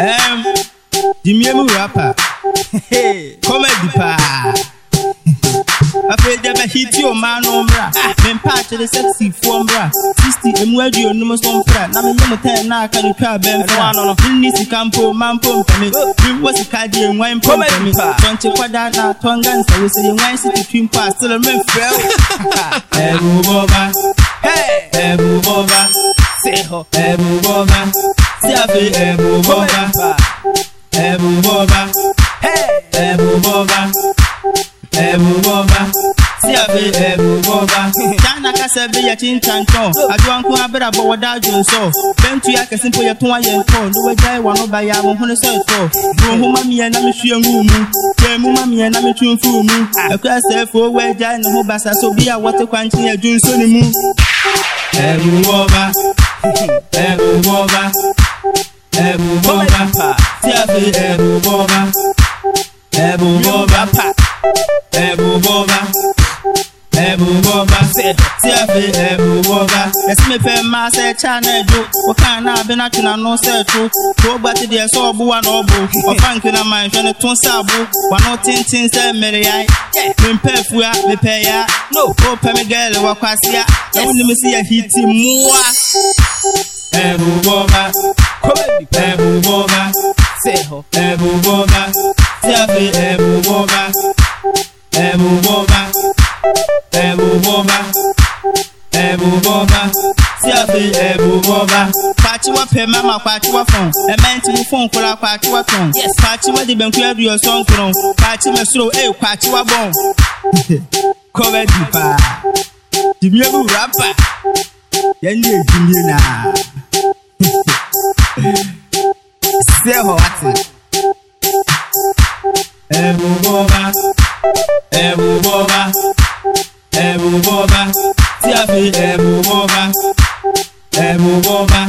Um, the Miami rapper. Hey, comedy pa. afei de bɛhiti ɔmaa no mmra mempakyere sɛsifoɔ mmra sisti ɛmu aduonum so mpra na menyɛ mo tɛn na aka no twa bɛmfra no menni sika mpo ma mpo mpɛme mewɔ sika de ɛnwan mpo mpɛme tɔnkye kwada na tɔnga nsa wo sɛ yɛnwan se tetwi mpo asele memfrɛ wo ɛbobɔba ɛbobɔba sɛ hɔ ɛbobɔba tí a fi ẹ̀bùn bọ́ba ẹ̀bùn bọ́ba ẹ̀bùn bọ́ba ẹ̀bùn bọ́ba tí a fi ẹ̀bùn bọ́ba. China kásẹ̀ bí yẹ ti ń ta ntọ́, àjọ nkún abẹ́rẹ́ àbọ̀wọ́ dájú nsọ. Bẹ́ntu yà kẹ̀sí mpọ̀ yẹ tún ayẹ ntọ́, lówó já ìwà náà bá yà àwọn ọ̀hún sọ̀ ẹ̀tọ́. Bùrọ̀ mú má mìíràn náà mi fi ewu mu, bẹ́ẹ̀ mú má mìíràn náà mi tún fún mu. Ẹ̀kọ́ ẹsẹ̀ fowó ẹja ìnáwó bàṣà so bí àwọ̀ ti kwanti ẹ̀dùn sóni mu. Ẹ̀bùn bọ́ba, ẹ̀bùn bọ́ba ẹ̀bùn mo bá fà tí a fi ẹ̀bùn mo bá ẹ̀bùn mo bá fà ẹ̀bùn mo bá ẹ̀bùn mo bá sẹ̀ tí a fi ẹ̀bùn mo bá. ẹ̀sìn mi fẹ́ máa ṣe ṣá náà jó o kàn náà bí náà tún náà nù ṣe tó tó gba ti di ẹ̀ sọ́ ọ̀bù wa náà ọ̀bù ọ̀fà nkiri náà máa ń fẹ́ ni tún ṣàbù wà náà tíntín ṣe mẹ́rẹ̀ yá mi pẹ́ fún ya mi pẹ́ yá ó pẹ́ mi gẹ́lì wá kwásíá ẹ̀wọ̀n ni mi sì yẹ hìtì mú wa. ẹ̀bùn mo bá ẹ̀bùn bọ́ba tí a fi ẹ̀bùn bọ́ba ẹ̀bùn bọ́ba ẹ̀bùn bọ́ba ẹ̀bùn bọ́ba tí a fi ẹ̀bùn bọ́ba. Pàtíwọ́ fẹ́ máma pàtíwọ́ fọ̀n. Ẹ̀mẹ́ntì mú fún nkura pàtíwọ́ tán. Pàtíwọ́ di bẹ̀nkú ẹ̀dùn ọ̀sán nkùrọ̀. Pàtí mẹ́sùrọ̀ ẹ̀ pàtíwọ́ bọ̀n. Kọ́mẹ́dì pa. Dìmíẹ́ bú rápà. Yẹ́n ní èdìmíẹ́ náà. Sẹ́họ̀ wá ti. ẹ̀bù bọ́ba ẹ̀bù bọ́ba tí a fi ẹ̀bù bọ́ba ẹ̀bù bọ́ba.